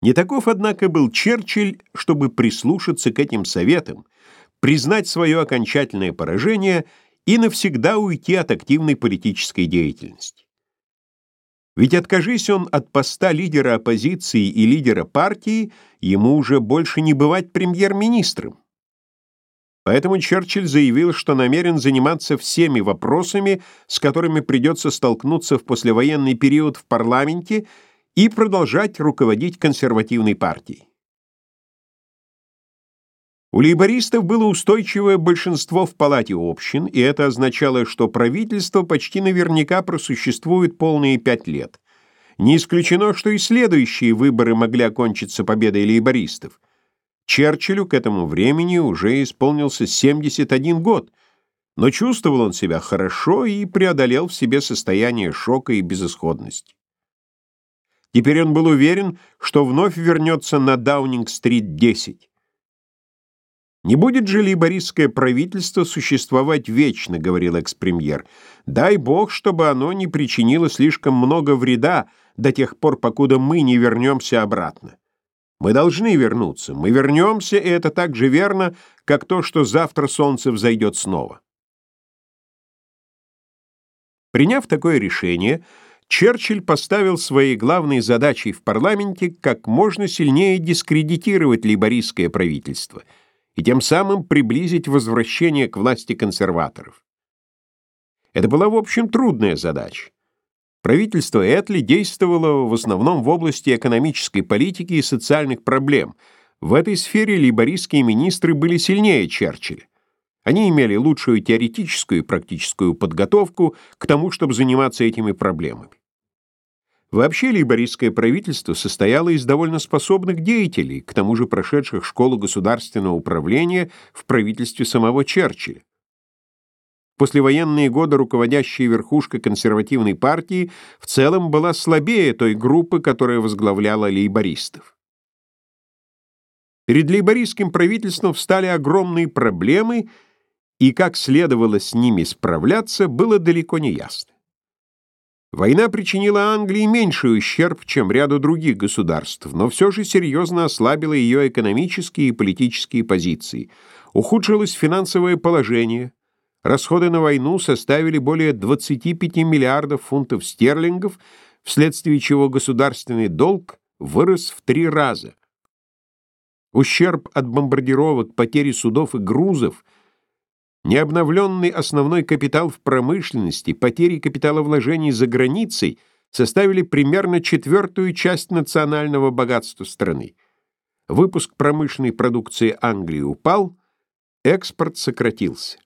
Не таков, однако, был Черчилль, чтобы прислушаться к этим советам, признать свое окончательное поражение и навсегда уйти от активной политической деятельности. Ведь откажись он от поста лидера оппозиции и лидера партии, ему уже больше не бывать премьер-министром. Поэтому Черчилль заявил, что намерен заниматься всеми вопросами, с которыми придется столкнуться в послевоенный период в парламенте и продолжать руководить консервативной партией. У лейбористов было устойчивое большинство в палате общин, и это означало, что правительство почти наверняка просуществует полные пять лет. Не исключено, что и следующие выборы могли окончиться победой лейбористов. Черчиллю к этому времени уже исполнился 71 год, но чувствовал он себя хорошо и преодолел в себе состояние шока и безысходности. Теперь он был уверен, что вновь вернется на Даунинг-стрит 10. «Не будет же лейбористское правительство существовать вечно», — говорил экс-премьер. «Дай бог, чтобы оно не причинило слишком много вреда до тех пор, покуда мы не вернемся обратно». Мы должны вернуться. Мы вернемся, и это так же верно, как то, что завтра солнце взойдет снова. Приняв такое решение, Черчилль поставил своей главной задачей в парламенте как можно сильнее дискредитировать лейбористское правительство и тем самым приблизить возвращение к власти консерваторов. Это была, в общем, трудная задача. Правительство Этли действовало в основном в области экономической политики и социальных проблем. В этой сфере лейбористские министры были сильнее Черчилля. Они имели лучшую теоретическую и практическую подготовку к тому, чтобы заниматься этими проблемами. Вообще лейбористское правительство состояло из довольно способных деятелей, к тому же прошедших школу государственного управления в правительстве самого Черчилля послевоенные годы руководящая верхушка консервативной партии в целом была слабее той группы, которая возглавляла лейбористов. Перед лейбористским правительством встали огромные проблемы, и как следовало с ними справляться, было далеко не ясно. Война причинила Англии меньший ущерб, чем ряду других государств, но все же серьезно ослабила ее экономические и политические позиции. Ухудшилось финансовое положение, Расходы на войну составили более 25 миллиардов фунтов стерлингов, вследствие чего государственный долг вырос в три раза. Ущерб от бомбардировок, потери судов и грузов, необновленный основной капитал в промышленности, потери капиталовложений за границей составили примерно четвертую часть национального богатства страны. Выпуск промышленной продукции Англии упал, экспорт сократился.